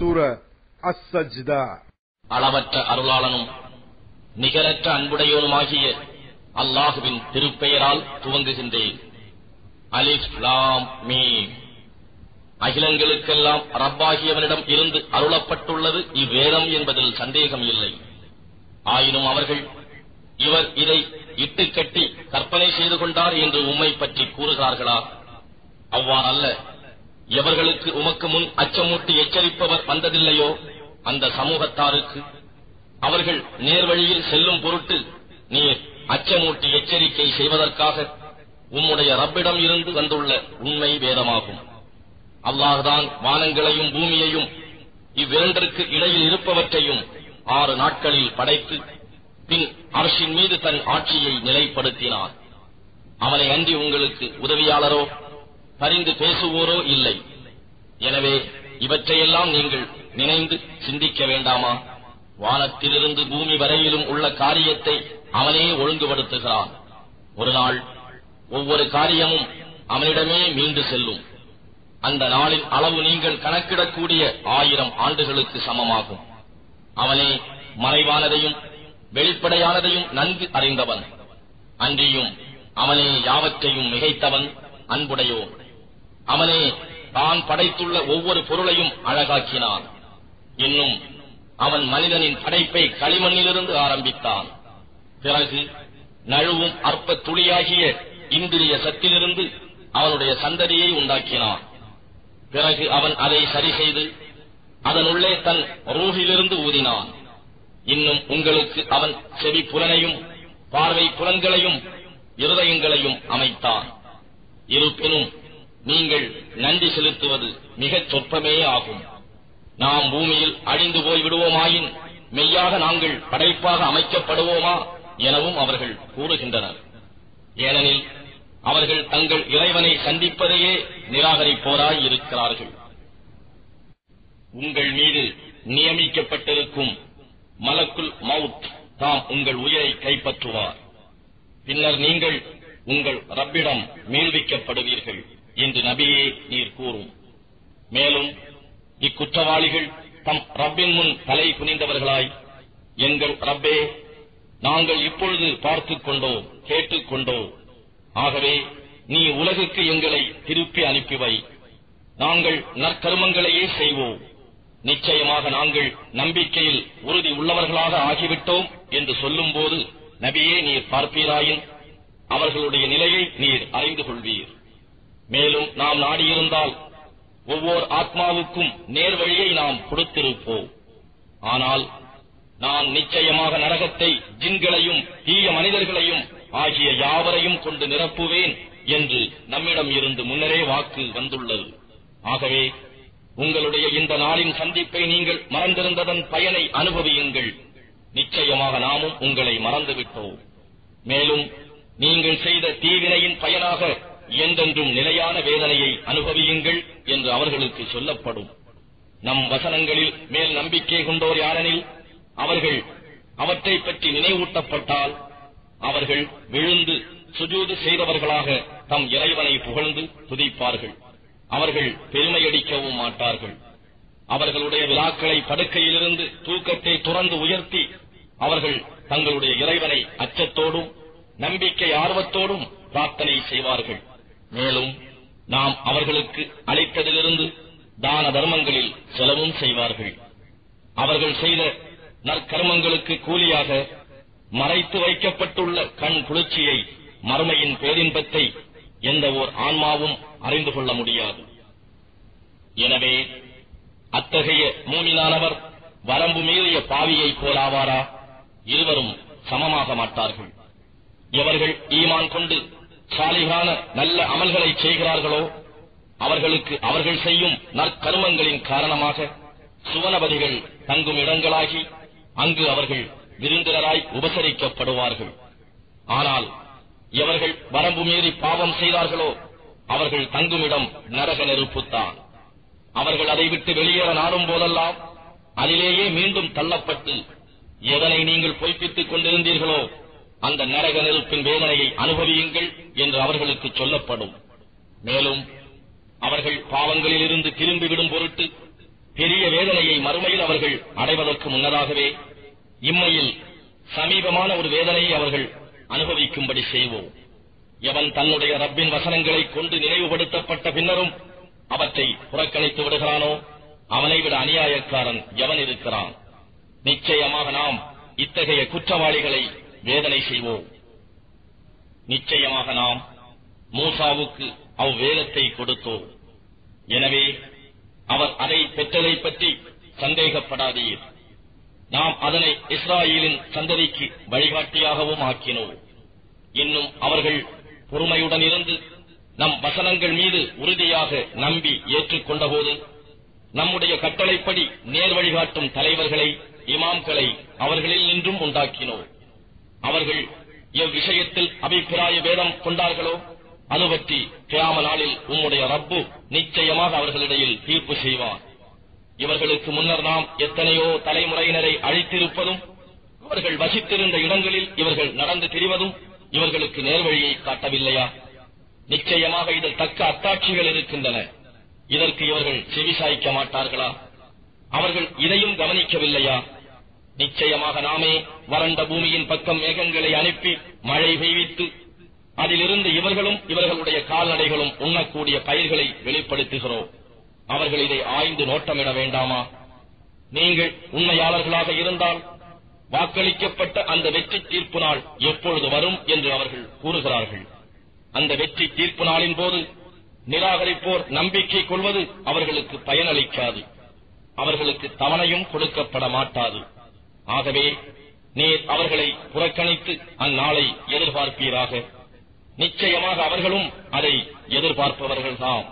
சூர அஸ்ஸஜ்தா அளவற்ற அருளாளனும் நிகரற்ற அன்புடையோனுமாகிய அல்லாஹுவின் திருப்பெயரால் துவங்குகின்றேன். அலிஃப் லாம் அகிலங்களுக்கெல்லாம் ரப்பாகியவனிடம் இருந்து அருளப்பட்டுள்ளது இவ்வேதம் என்பதில் சந்தேகம் இல்லை. ஆயினும் அவர்கள் இவர் இதை இட்டுக்கட்டி கற்பனை செய்து கொண்டார் என்று உம்மை பற்றி கூறுகிறார்களா? அவ்வாறல்ல. எவர்களுக்கு உமக்கு முன் அச்சமூட்டி எச்சரிப்பவர் வந்ததில்லையோ அந்த சமூகத்தாருக்கு? அவர்கள் நேர்வழியில் செல்லும் பொருட்டு நீர் அச்சமூட்டி எச்சரிக்கை செய்வதற்காக உம்முடைய ரப்பிடம் இருந்து வந்துள்ள உண்மை வேதமாகும். அல்லாஹ்தான் வானங்களையும் பூமியையும் இவ்விரண்டிற்கு இடையில் இருப்பவற்றையும் ஆறு நாட்களில் படைத்து பின் அரசின் மீது தன் ஆட்சியை நிலைப்படுத்தினார். அவனை அன்றி உங்களுக்கு உதவியாளரோ பரிந்து பேசுவோரோ இல்லை. எனவே இவற்றையெல்லாம் நீங்கள் நினைந்து சிந்திக்க வேண்டாமா? வானத்திலிருந்து பூமி வரையிலும் உள்ள காரியத்தை அவனே ஒழுங்குபடுத்துகிறான். ஒரு நாள் ஒவ்வொரு காரியமும் அவனிடமே மீண்டு செல்லும். அந்த நாளின் அளவு நீங்கள் கணக்கிடக்கூடிய ஆயிரம் ஆண்டுகளுக்கு சமமாகும். அவனே மறைவானதையும் வெளிப்படையானதையும் நன்கு அறிந்தவன். அன்றியும் அவனே யாவற்றையும் மிகைத்தவன். அன்புடையோன் அவனே தான் படைத்துள்ள ஒவ்வொரு பொருளையும் அழகாக்கினான். இன்னும் அவன் மனிதனின் படைப்பை களிமண்ணிலிருந்து ஆரம்பித்தான். பிறகு நழுவும் அற்ப துளியாகிய இந்திரிய சத்திலிருந்து அவனுடைய சந்ததியை உண்டாக்கினான். பிறகு அவன் அதை சரி செய்து அதனுள்ளே தன் ரூஹிலிருந்து ஊதினான். இன்னும் உங்களுக்கு அவன் செவி புலனையும் பார்வை புலன்களையும் இருதயங்களையும் அமைத்தான். இருப்பினும் நீங்கள் நன்றி செலுத்துவது மிகச் சொற்பமே ஆகும். நாம் பூமியில் அழிந்து போய் விடுவோமாயின் மெய்யாக நாங்கள் படைப்பாக அமைக்கப்படுவோமா எனவும் அவர்கள் கூறுகின்றனர். ஏனெனில் அவர்கள் தங்கள் இறைவனை சந்திப்பதையே நிராகரிப்போராய் இருக்கிறார்கள் உங்கள் மீது நியமிக்கப்பட்டிருக்கும் மலக்குல் மவுத் தாம் உங்கள் உயிரை கைப்பற்றுவார். பின்னர் நீங்கள் உங்கள் ரப்பிடம் மீள்விக்கப்படுவீர்கள். என்று நபியே நீர் கூறும். மேலும் இக்குற்றவாளிகள் தம் ரப்பின் முன் தலை குனிந்தவர்களாய் எங்கள் ரப்பே நாங்கள் இப்பொழுது பார்த்துக் கொண்டோ கேட்டுக்கொண்டோ ஆகவே நீ உலகுக்கு எங்களை திருப்பி அனுப்பி வை நாங்கள் நற்கருமங்களையே செய்வோம். நிச்சயமாக நாங்கள் நம்பிக்கையில் உறுதி உள்ளவர்களாக ஆகிவிட்டோம் என்று சொல்லும்போது நபியே நீர் பார்ப்பீராயின் அவர்களுடைய நிலையை நீர் அறிந்து கொள்வீர். மேலும் நாம் நாடியிருந்தால் ஒவ்வொரு ஆத்மாவுக்கும் நேர்வழியை நாம் கொடுத்திருப்போம். ஆனால் நான் நிச்சயமாக நரகத்தை ஜின்களையும் தீய மனிதர்களையும் ஆகிய யாவரையும் கொண்டு நிரப்புவேன் என்று நம்மிடம் இருந்து முன்னரே வாக்கு வந்துள்ளது. ஆகவே உங்களுடைய இந்த நாளின் சந்திப்பை நீங்கள் மறந்திருந்ததன் பயனை அனுபவியுங்கள். நிச்சயமாக நாமும் உங்களை மறந்துவிட்டோம். மேலும் நீங்கள் செய்த தீவினையின் பயனாக என்றென்றும் நிலையான வேதனையை அனுபவியுங்கள் என்று அவர்களுக்கு சொல்லப்படும். நம் வசனங்களில் மேல் நம்பிக்கை கொண்டோர் யாரெனில் அவர்கள் அவற்றை பற்றி நினைவூட்டப்பட்டால் அவர்கள் விழுந்து சுஜூது செய்தவர்களாக தம் இறைவனை புகழ்ந்து துதிப்பார்கள். அவர்கள் பெருமையடிக்கவும் மாட்டார்கள். அவர்களுடைய விழாக்களை படுக்கையிலிருந்து தூக்கத்தை துறந்து உயர்த்தி அவர்கள் தங்களுடைய இறைவனை அச்சத்தோடும் நம்பிக்கை ஆர்வத்தோடும் பிரார்த்தனை செய்வார்கள். மேலும் நாம் அவர்களுக்கு அளித்ததிலிருந்து தான தர்மங்களில் செலவும் செய்வார்கள். அவர்கள் செய்த நற்கர்மங்களுக்கு கூலியாக மறைத்து வைக்கப்பட்டுள்ள கண் குளிர்ச்சியை மறுமையின் பேரின்பத்தை எந்த ஓர் ஆன்மாவும் அறிந்து கொள்ள முடியாது. எனவே அத்தகைய மூமினானவர் வரம்பு மீறிய பாவியைப் போலாவாரா? இருவரும் சமமாக மாட்டார்கள். எவர்கள் ஈமான் கொண்டு சாலிகான நல்ல அமல்களை செய்கிறார்களோ அவர்களுக்கு அவர்கள் செய்யும் நற்கருமங்களின் காரணமாக சுவனபதிகள் தங்கும் இடங்களாகி அங்கு அவர்கள் விருந்தினராய் உபசரிக்கப்படுவார்கள். ஆனால் எவர்கள் வரம்பு மீறி பாவம் செய்தார்களோ அவர்கள் தங்குமிடம் நரக நெருப்புத்தான். அவர்கள் அதை விட்டு வெளியேற நாடும் போதெல்லாம் அதிலேயே மீண்டும் தள்ளப்பட்டு எதனை நீங்கள் பொய்ப்பித்துக் கொண்டிருந்தீர்களோ அந்த நரக நெருப்பின் வேதனையை அனுபவியுங்கள் என்று அவர்களுக்கு சொல்லப்படும். மேலும் அவர்கள் பாவங்களில் இருந்து திரும்பிவிடும் பொருட்டு பெரிய வேதனையை மறுமையில் அவர்கள் அடைவதற்கு முன்னதாகவே இம்மையில் சமீபமான ஒரு வேதனையை அவர்கள் அனுபவிக்கும்படி செய்வோம். எவன் தன்னுடைய ரப்பின் வசனங்களை கொண்டு நினைவுபடுத்தப்பட்ட பின்னரும் அவற்றை புறக்கணித்து விடுகிறானோ அவனை விட அநியாயக்காரன் எவன் இருக்கிறான்? நிச்சயமாக நாம் இத்தகைய குற்றவாளிகளை வேதனை செய்வோம். நிச்சயமாக நாம் மூசாவுக்கு அவ்வேதத்தை கொடுத்தோம். எனவே அவர் அதை பெற்றதை பற்றி சந்தேகப்படாதீர். நாம் அதனை இஸ்ராயலின் சந்ததிக்கு வழிகாட்டியாகவும் ஆக்கினோம். இன்னும் அவர்கள் பொறுமையுடன் இருந்து நம் வசனங்கள் மீது உறுதியாக நம்பி ஏற்றுக்கொண்டபோது நம்முடைய கட்டளைப்படி நேர் வழிகாட்டும் தலைவர்களை இமாம்களை அவர்களில் நின்றும் உண்டாக்கினோம். அவர்கள் எவ்விஷயத்தில் அபிப்பிராய வேதம் கொண்டார்களோ அது பற்றி நாளில் உம்முடைய ரப்பு நிச்சயமாக அவர்களிடையில் தீர்ப்பு செய்வார். இவர்களுக்கு முன்னர் நாம் எத்தனையோ தலைமுறையினரை அழித்திருப்பதும் அவர்கள் வசித்திருந்த இடங்களில் இவர்கள் நடந்து திரிவதும் இவர்களுக்கு நேர்வழியை காட்டவில்லையா? நிச்சயமாக இதில் தக்க அத்தாட்சிகள் இருக்கின்றன. இதற்கு இவர்கள் செவிசாய்க்க மாட்டார்களா? அவர்கள் இதையும் கவனிக்கவில்லையா? நிச்சயமாக நாமே வறண்ட பூமியின் பக்கம் மேகங்களை அனுப்பி மழை பெய்வித்து அதிலிருந்து இவர்களும் இவர்களுடைய கால்நடைகளும் உண்ணக்கூடிய பயிர்களை வெளிப்படுத்துகிறோம். அவர்கள் இதை ஆய்ந்து நோட்டமிட வேண்டாமா? நீங்கள் உண்மையாளர்களாக இருந்தால் வாக்களிக்கப்பட்ட அந்த வெற்றி தீர்ப்பு நாள் எப்பொழுது வரும் என்று அவர்கள் கூறுகிறார்கள். அந்த வெற்றி தீர்ப்பு நாளின் போது நிராகரிப்போர் நம்பிக்கை கொள்வது அவர்களுக்கு பயனளிக்காது. அவர்களுக்கு தவணையும் கொடுக்கப்பட மாட்டாது. ஆகவே நீர் அவர்களை புறக்கணித்து அந்நாளை எதிர்பார்ப்பீராக. நிச்சயமாக அவர்களும் அதை எதிர்பார்ப்பவர்கள்தான்